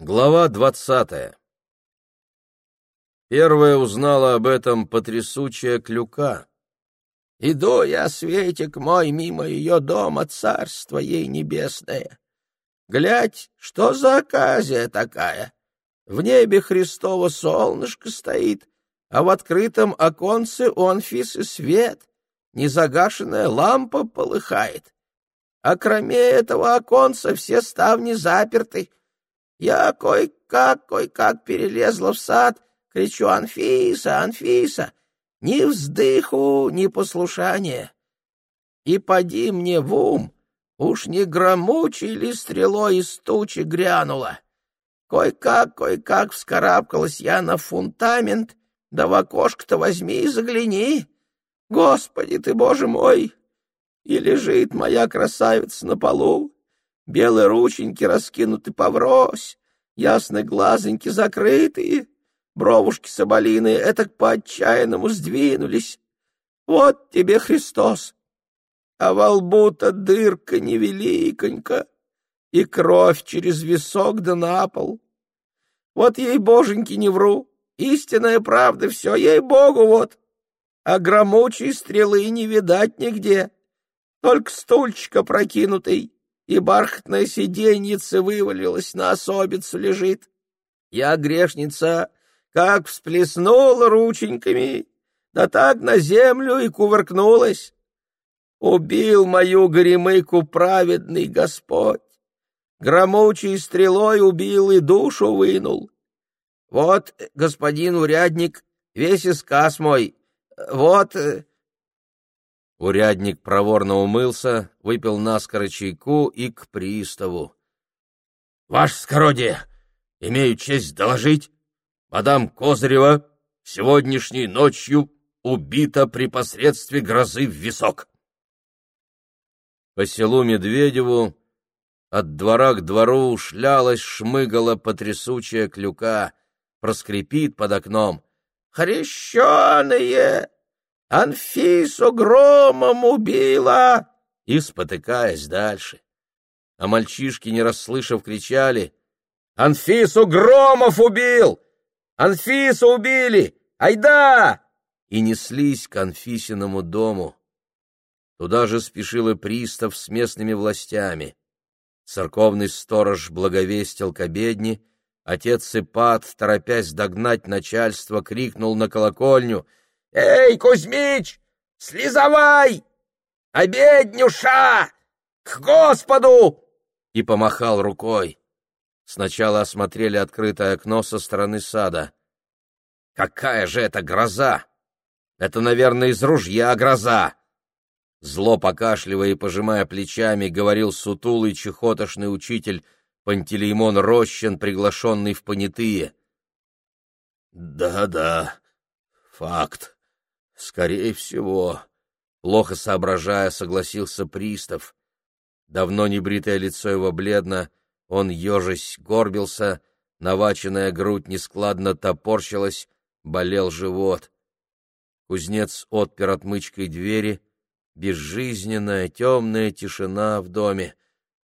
Глава двадцатая Первая узнала об этом потрясучая клюка. «Иду я, Светик мой, мимо ее дома, царство ей небесное. Глядь, что за оказия такая? В небе Христово солнышко стоит, а в открытом оконце у Анфисы свет, незагашенная лампа полыхает. А кроме этого оконца все ставни заперты. Я кой-как, кой-как перелезла в сад, кричу «Анфиса, Анфиса!» Ни вздыху, ни послушания. И поди мне в ум, уж не громучей ли стрелой из тучи грянула. Кой-как, кой-как вскарабкалась я на фундамент, да в окошко-то возьми и загляни. Господи ты, боже мой! И лежит моя красавица на полу, белые рученьки раскинуты поврось, ясные глазоньки закрытые, бровушки соболиные этак по-отчаянному сдвинулись. Вот тебе Христос! А во лбу-то дырка невеликонька, и кровь через висок да на пол. Вот ей, боженьки, не вру, Истинная правда все, ей-богу, вот. А громучей стрелы не видать нигде. Только стульчика прокинутый, и бархатная сиденьица вывалилась на особицу лежит. Я, грешница, как всплеснула рученьками, да так на землю и кувыркнулась. Убил мою горемыку праведный Господь. Громучей стрелой убил и душу вынул. Вот, господин урядник, весь исказ мой. Вот...» Урядник проворно умылся, выпил наскоро чайку и к приставу. — Ваше скородие, имею честь доложить, мадам Козырева сегодняшней ночью убита при посредстве грозы в висок. По селу Медведеву от двора к двору шлялась, шмыгала потрясучая клюка — проскрипит под окном. «Хрещеные! Анфису громом убила!» И, спотыкаясь дальше. А мальчишки, не расслышав, кричали. «Анфису Громов убил! Анфису убили! Айда!» И неслись к Анфисиному дому. Туда же спешил и пристав с местными властями. Церковный сторож благовестил к обедне, Отец Ипат, торопясь догнать начальство, крикнул на колокольню. — Эй, Кузьмич, слезавай! Обеднюша! К Господу! И помахал рукой. Сначала осмотрели открытое окно со стороны сада. Какая же это гроза! Это, наверное, из ружья гроза! Зло покашливая и пожимая плечами, говорил сутулый чехотошный учитель Пантелеймон Рощин, приглашенный в понятые. «Да-да, факт. Скорее всего», — плохо соображая, согласился пристав. Давно небритое лицо его бледно, он, ежась, горбился, наваченная грудь нескладно топорщилась, болел живот. Кузнец отпер отмычкой двери, безжизненная темная тишина в доме.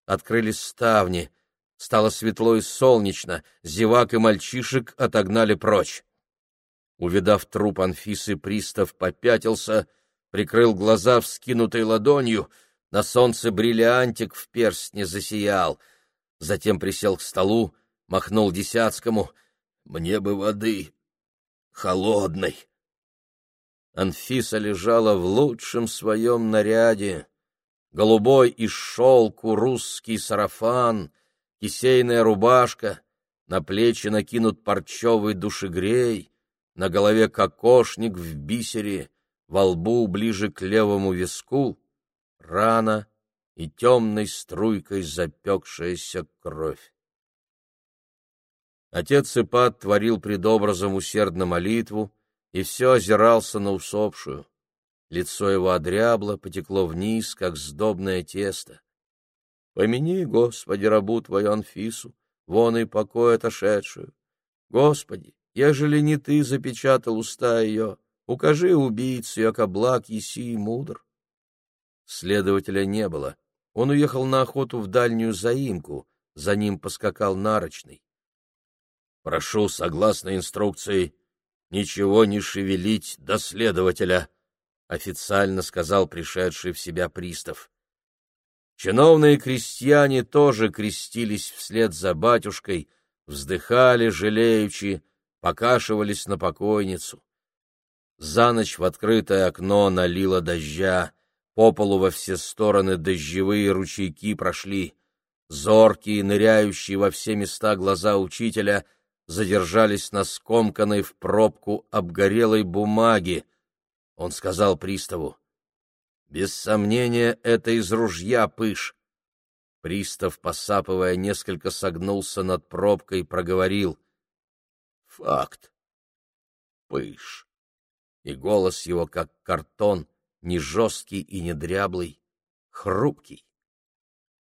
Открылись ставни — Стало светло и солнечно, зевак и мальчишек отогнали прочь. Увидав труп Анфисы, пристав попятился, прикрыл глаза вскинутой ладонью, на солнце бриллиантик в перстне засиял. Затем присел к столу, махнул Десятскому. «Мне бы воды, холодной». Анфиса лежала в лучшем своем наряде. Голубой из шелку русский сарафан, кисейная рубашка, на плечи накинут парчевый душегрей, на голове кокошник в бисере, во лбу ближе к левому виску, рана и темной струйкой запекшаяся кровь. Отец Ипат творил пред образом усердно молитву и все озирался на усопшую. Лицо его одрябло, потекло вниз, как сдобное тесто. Помяни, Господи, рабу Твою Анфису, вон и покой отошедшую. Господи, ежели не Ты запечатал уста ее, укажи убийцу, яко благ еси и мудр. Следователя не было. Он уехал на охоту в дальнюю заимку, за ним поскакал нарочный. Прошу, согласно инструкции, ничего не шевелить до следователя, официально сказал пришедший в себя пристав. Чиновные крестьяне тоже крестились вслед за батюшкой, вздыхали жалеючи, покашивались на покойницу. За ночь в открытое окно налило дождя, по полу во все стороны дождевые ручейки прошли. Зоркие, ныряющие во все места глаза учителя задержались на скомканной в пробку обгорелой бумаге. Он сказал приставу, «Без сомнения, это из ружья пыш». Пристав, посапывая, несколько согнулся над пробкой, проговорил, «Факт. Пыш» и голос его, как картон, не жесткий и не дряблый, хрупкий.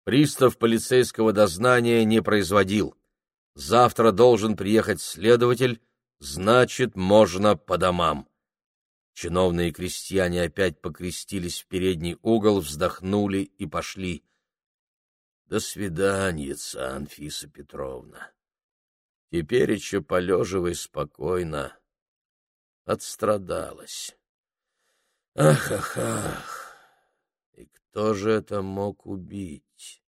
Пристав полицейского дознания не производил. Завтра должен приехать следователь, значит, можно по домам. Чиновные крестьяне опять покрестились в передний угол, вздохнули и пошли. До свидания, Анфиса Петровна. Теперь еще полеживай спокойно отстрадалась. Ах, ах, ах! И кто же это мог убить?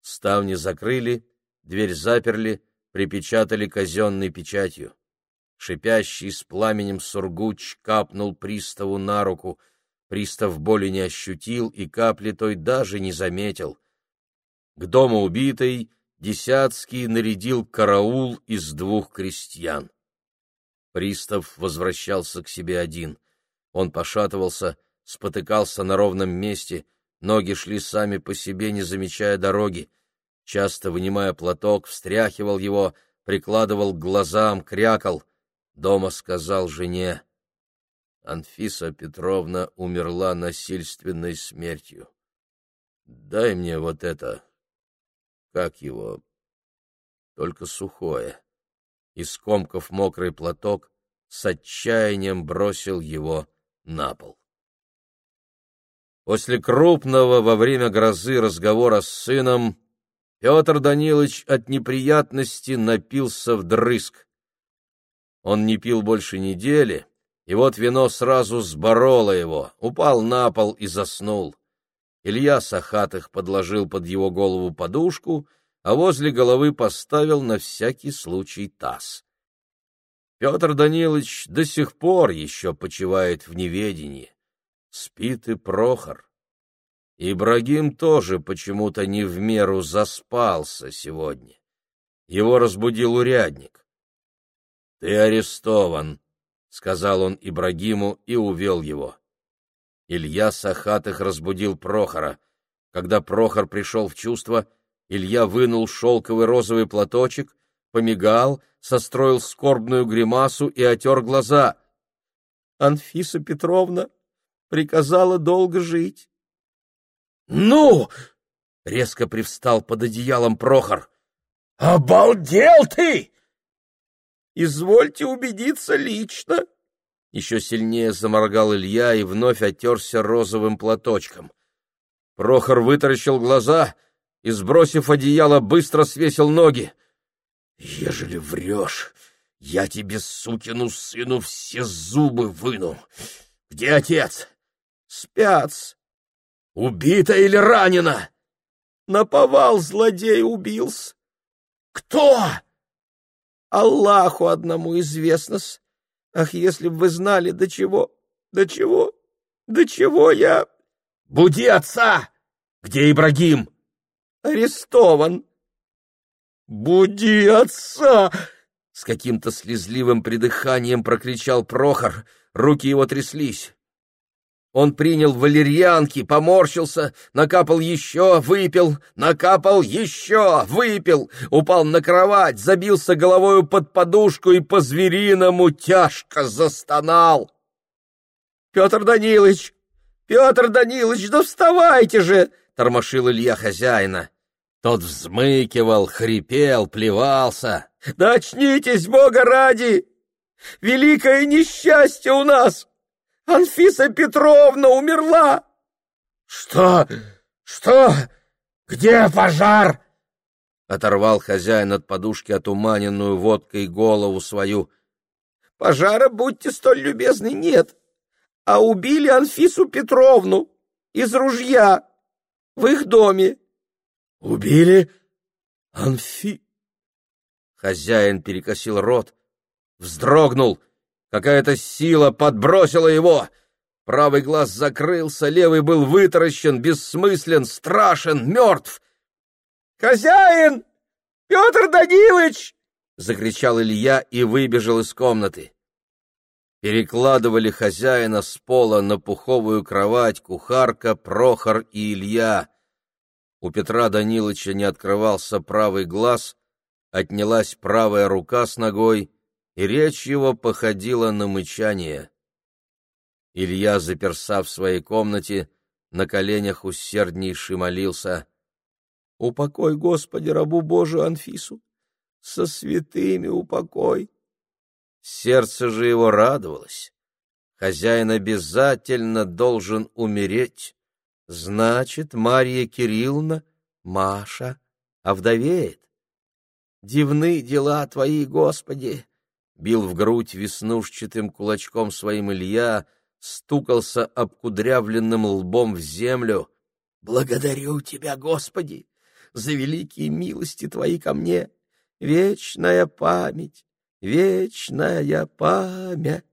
Ставни закрыли, дверь заперли, припечатали казенной печатью. Шипящий с пламенем сургуч капнул приставу на руку. Пристав боли не ощутил и капли той даже не заметил. К дому убитой Десятский нарядил караул из двух крестьян. Пристав возвращался к себе один. Он пошатывался, спотыкался на ровном месте, ноги шли сами по себе, не замечая дороги. Часто, вынимая платок, встряхивал его, прикладывал к глазам, крякал. Дома сказал жене, Анфиса Петровна умерла насильственной смертью. Дай мне вот это, как его, только сухое и, скомкав мокрый платок, с отчаянием бросил его на пол. После крупного во время грозы разговора с сыном Петр Данилович от неприятности напился вдрызг. Он не пил больше недели, и вот вино сразу сбороло его, упал на пол и заснул. Илья Сахатых подложил под его голову подушку — а возле головы поставил на всякий случай таз. Петр Данилович до сих пор еще почивает в неведении. Спит и Прохор. Ибрагим тоже почему-то не в меру заспался сегодня. Его разбудил урядник. — Ты арестован, — сказал он Ибрагиму и увел его. Илья Сахатых разбудил Прохора. Когда Прохор пришел в чувство, — Илья вынул шелковый розовый платочек, помигал, состроил скорбную гримасу и отер глаза. Анфиса Петровна приказала долго жить. — Ну! — резко привстал под одеялом Прохор. — Обалдел ты! — Извольте убедиться лично. Еще сильнее заморгал Илья и вновь отерся розовым платочком. Прохор вытаращил глаза — и, сбросив одеяло, быстро свесил ноги. «Ежели врешь, я тебе, сукину сыну, все зубы выну. Где отец?» «Спят. Убита или ранена?» «Наповал злодей убился». «Кто?» «Аллаху одному известно-с. Ах, если б вы знали, до чего, до чего, до чего я...» «Буди отца! Где Ибрагим?» арестован. «Буди отца!» — с каким-то слезливым придыханием прокричал Прохор. Руки его тряслись. Он принял валерьянки, поморщился, накапал еще, выпил, накапал еще, выпил, упал на кровать, забился головою под подушку и по-звериному тяжко застонал. — Петр Данилович! Петр Данилович, да вставайте же! — тормошил Илья хозяина. Тот взмыкивал, хрипел, плевался. «Да Бога ради! Великое несчастье у нас! Анфиса Петровна умерла!» «Что? Что? Где пожар?» Оторвал хозяин от подушки отуманенную водкой голову свою. Пожара, будьте столь любезны, нет. А убили Анфису Петровну из ружья в их доме. Убили Анфи... Хозяин перекосил рот, вздрогнул. Какая-то сила подбросила его. Правый глаз закрылся, левый был вытаращен, бессмыслен, страшен, мертв. «Хозяин! Петр Данилович!» — закричал Илья и выбежал из комнаты. Перекладывали хозяина с пола на пуховую кровать кухарка, Прохор и Илья. У Петра Даниловича не открывался правый глаз, отнялась правая рука с ногой, и речь его походила на мычание. Илья, заперся в своей комнате, на коленях усерднейше молился. «Упокой, Господи, рабу Божию Анфису! Со святыми упокой!» Сердце же его радовалось. Хозяин обязательно должен умереть. Значит, Марья Кирилловна, Маша, овдовеет. Дивны дела твои, Господи! Бил в грудь веснушчатым кулачком своим Илья, стукался обкудрявленным лбом в землю. Благодарю тебя, Господи, за великие милости твои ко мне. Вечная память вечная память.